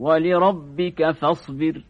ولربك فاصبر